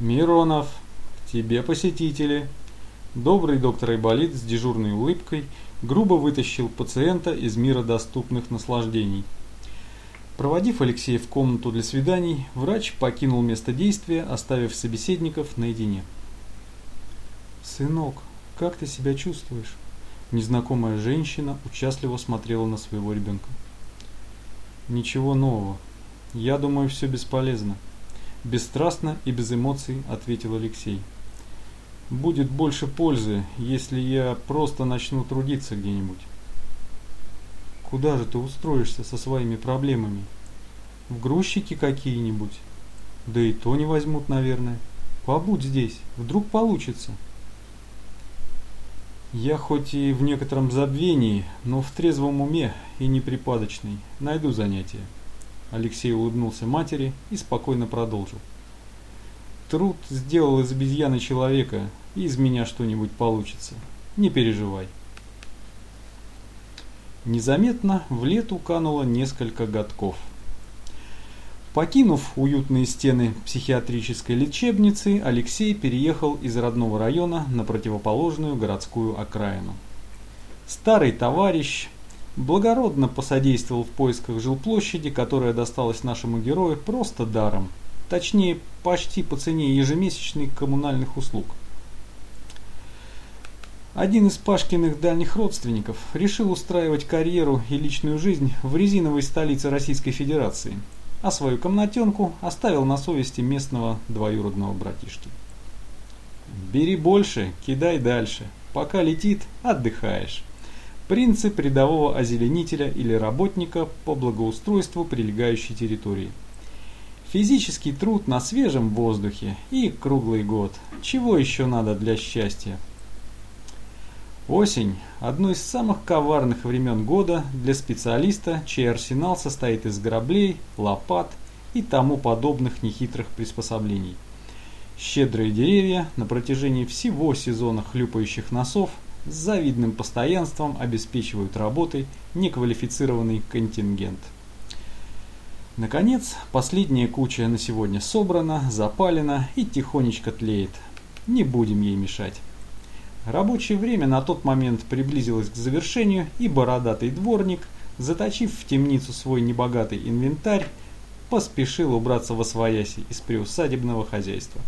«Миронов, к тебе посетители!» Добрый доктор Айболит с дежурной улыбкой грубо вытащил пациента из мира доступных наслаждений. Проводив Алексея в комнату для свиданий, врач покинул место действия, оставив собеседников наедине. «Сынок, как ты себя чувствуешь?» Незнакомая женщина участливо смотрела на своего ребенка. «Ничего нового. Я думаю, все бесполезно». Бесстрастно и без эмоций ответил Алексей. «Будет больше пользы, если я просто начну трудиться где-нибудь». Куда же ты устроишься со своими проблемами? В грузчики какие-нибудь? Да и то не возьмут, наверное. Побудь здесь, вдруг получится. Я хоть и в некотором забвении, но в трезвом уме и неприпадочный. Найду занятие. Алексей улыбнулся матери и спокойно продолжил. Труд сделал из обезьяны человека, и из меня что-нибудь получится. Не переживай. Незаметно в лету кануло несколько годков. Покинув уютные стены психиатрической лечебницы, Алексей переехал из родного района на противоположную городскую окраину. Старый товарищ благородно посодействовал в поисках жилплощади, которая досталась нашему герою просто даром, точнее почти по цене ежемесячных коммунальных услуг – один из Пашкиных дальних родственников решил устраивать карьеру и личную жизнь в резиновой столице Российской Федерации, а свою комнатенку оставил на совести местного двоюродного братишки. «Бери больше, кидай дальше. Пока летит, отдыхаешь». Принцип рядового озеленителя или работника по благоустройству прилегающей территории. Физический труд на свежем воздухе и круглый год. Чего еще надо для счастья? Осень – одно из самых коварных времен года для специалиста, чей арсенал состоит из граблей, лопат и тому подобных нехитрых приспособлений. Щедрые деревья на протяжении всего сезона хлюпающих носов с завидным постоянством обеспечивают работой неквалифицированный контингент. Наконец, последняя куча на сегодня собрана, запалена и тихонечко тлеет. Не будем ей мешать. Рабочее время на тот момент приблизилось к завершению, и бородатый дворник, заточив в темницу свой небогатый инвентарь, поспешил убраться во свояси из приусадебного хозяйства.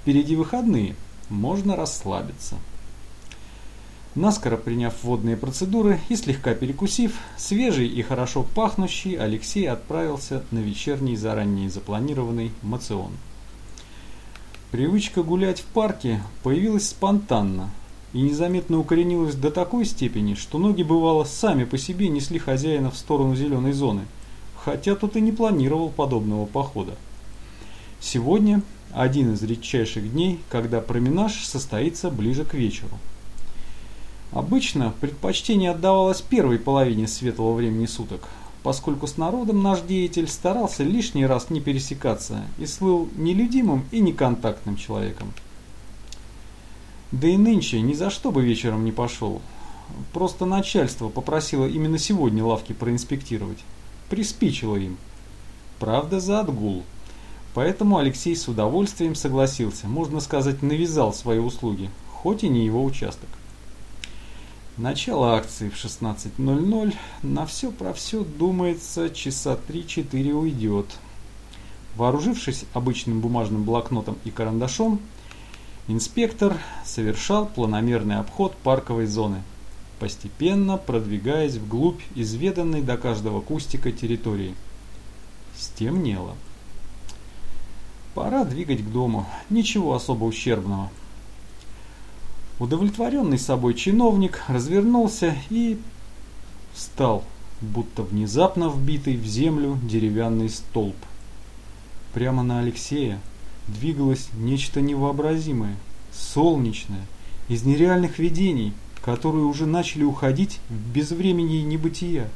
Впереди выходные, можно расслабиться. Наскоро приняв водные процедуры и слегка перекусив, свежий и хорошо пахнущий, Алексей отправился на вечерний заранее запланированный мацион. Привычка гулять в парке появилась спонтанно, и незаметно укоренилась до такой степени, что ноги бывало сами по себе несли хозяина в сторону зеленой зоны, хотя тут и не планировал подобного похода. Сегодня один из редчайших дней, когда променаж состоится ближе к вечеру. Обычно предпочтение отдавалось первой половине светлого времени суток, поскольку с народом наш деятель старался лишний раз не пересекаться и слыл нелюдимым и неконтактным человеком. Да и нынче ни за что бы вечером не пошел. Просто начальство попросило именно сегодня лавки проинспектировать. Приспичило им. Правда, за отгул. Поэтому Алексей с удовольствием согласился, можно сказать, навязал свои услуги, хоть и не его участок. Начало акции в 16.00. На все про все, думается, часа 3-4 уйдет. Вооружившись обычным бумажным блокнотом и карандашом, Инспектор совершал планомерный обход парковой зоны, постепенно продвигаясь вглубь изведанной до каждого кустика территории. Стемнело. Пора двигать к дому, ничего особо ущербного. Удовлетворенный собой чиновник развернулся и встал, будто внезапно вбитый в землю деревянный столб. Прямо на Алексея двигалось нечто невообразимое, солнечное, из нереальных видений, которые уже начали уходить в безвремени и небытия.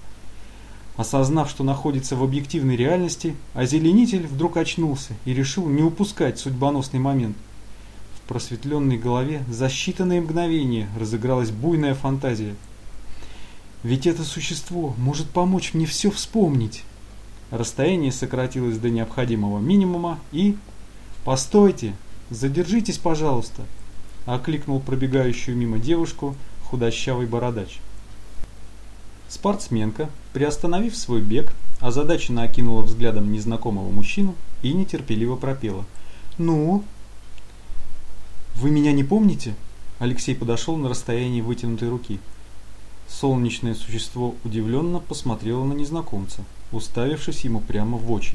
Осознав, что находится в объективной реальности, озеленитель вдруг очнулся и решил не упускать судьбоносный момент. Просветленной голове за считанные мгновения разыгралась буйная фантазия. Ведь это существо может помочь мне все вспомнить. Расстояние сократилось до необходимого минимума и Постойте, задержитесь, пожалуйста!» – окликнул пробегающую мимо девушку худощавый бородач. Спортсменка, приостановив свой бег, озадаченно окинула взглядом незнакомого мужчину и нетерпеливо пропела. «Ну?» «Вы меня не помните?» Алексей подошел на расстоянии вытянутой руки. Солнечное существо удивленно посмотрело на незнакомца, уставившись ему прямо в очи.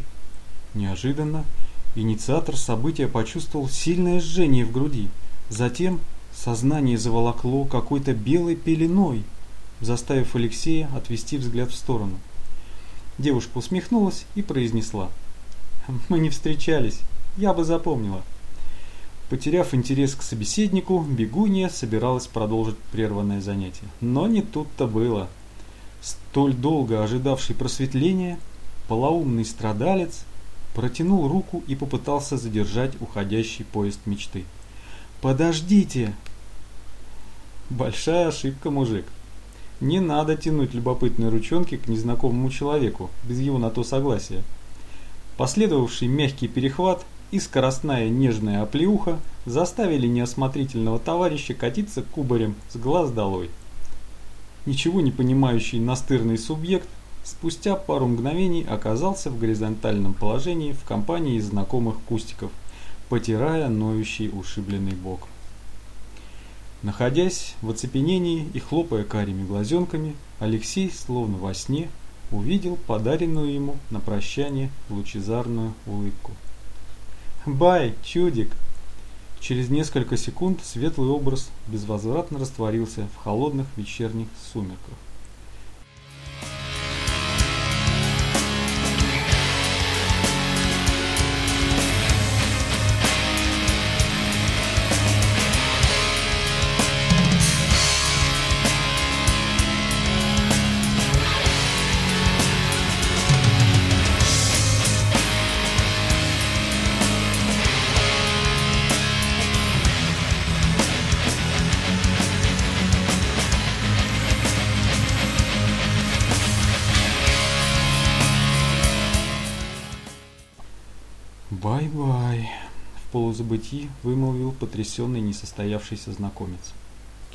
Неожиданно инициатор события почувствовал сильное жжение в груди. Затем сознание заволокло какой-то белой пеленой, заставив Алексея отвести взгляд в сторону. Девушка усмехнулась и произнесла. «Мы не встречались, я бы запомнила». Потеряв интерес к собеседнику, бегунья собиралась продолжить прерванное занятие. Но не тут-то было. Столь долго ожидавший просветления, полоумный страдалец протянул руку и попытался задержать уходящий поезд мечты. «Подождите!» Большая ошибка, мужик. Не надо тянуть любопытные ручонки к незнакомому человеку без его на то согласия. Последовавший мягкий перехват и скоростная нежная оплеуха заставили неосмотрительного товарища катиться кубарем с глаз долой. Ничего не понимающий настырный субъект спустя пару мгновений оказался в горизонтальном положении в компании знакомых кустиков, потирая ноющий ушибленный бок. Находясь в оцепенении и хлопая карими глазенками, Алексей, словно во сне, увидел подаренную ему на прощание лучезарную улыбку. «Бай, чудик!» Через несколько секунд светлый образ безвозвратно растворился в холодных вечерних сумерках. «Bye-bye», — в полузабытии вымолвил потрясенный несостоявшийся знакомец.